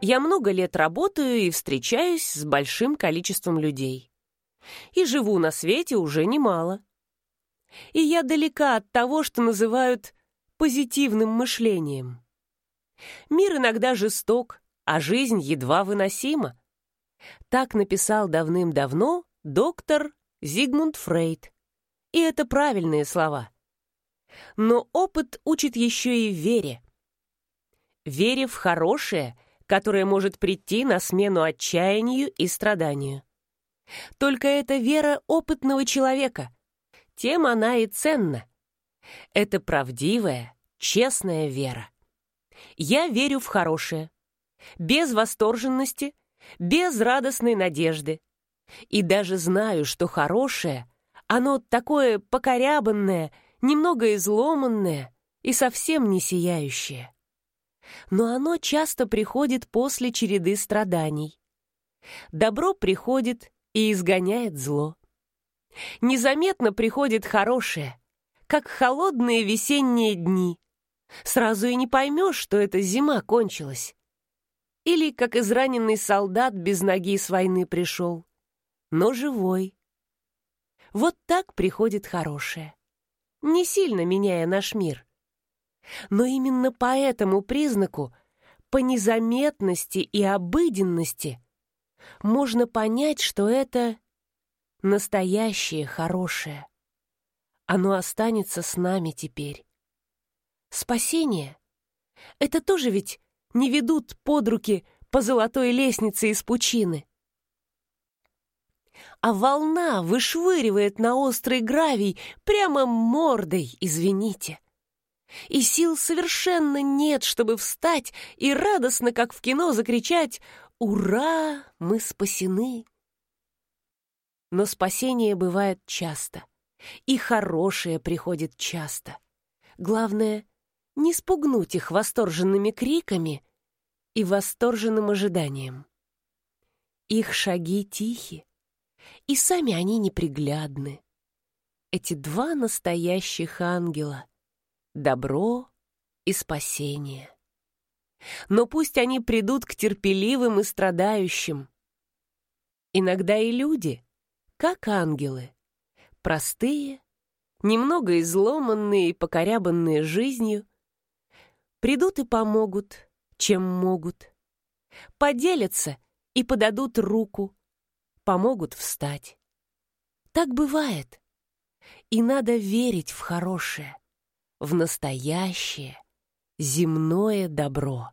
Я много лет работаю и встречаюсь с большим количеством людей. И живу на свете уже немало. И я далека от того, что называют позитивным мышлением. Мир иногда жесток, а жизнь едва выносима. Так написал давным-давно доктор Зигмунд Фрейд. И это правильные слова. Но опыт учит еще и вере. Вере в хорошее, которое может прийти на смену отчаянию и страданию. Только это вера опытного человека. Тем она и ценна. Это правдивая, честная вера. Я верю в хорошее. Без восторженности, без радостной надежды. И даже знаю, что хорошее, оно такое покорябанное, немного изломанное и совсем не сияющее. Но оно часто приходит после череды страданий. Добро приходит и изгоняет зло. Незаметно приходит хорошее, как холодные весенние дни. Сразу и не поймешь, что эта зима кончилась. Или как израненный солдат без ноги с войны пришел, но живой. Вот так приходит хорошее, не сильно меняя наш мир. Но именно по этому признаку, по незаметности и обыденности, можно понять, что это настоящее хорошее. Оно останется с нами теперь. Спасение — это тоже ведь не ведут под руки по золотой лестнице из пучины. А волна вышвыривает на острый гравий прямо мордой, извините. И сил совершенно нет, чтобы встать и радостно, как в кино, закричать «Ура! Мы спасены!» Но спасение бывает часто, и хорошее приходит часто. Главное — не спугнуть их восторженными криками и восторженным ожиданием. Их шаги тихи, и сами они неприглядны. Эти два настоящих ангела — добро и спасение. Но пусть они придут к терпеливым и страдающим. Иногда и люди — как ангелы. Простые, немного изломанные и покорябанные жизнью. Придут и помогут, чем могут. Поделятся и подадут руку, помогут встать. Так бывает. И надо верить в хорошее, в настоящее, земное добро.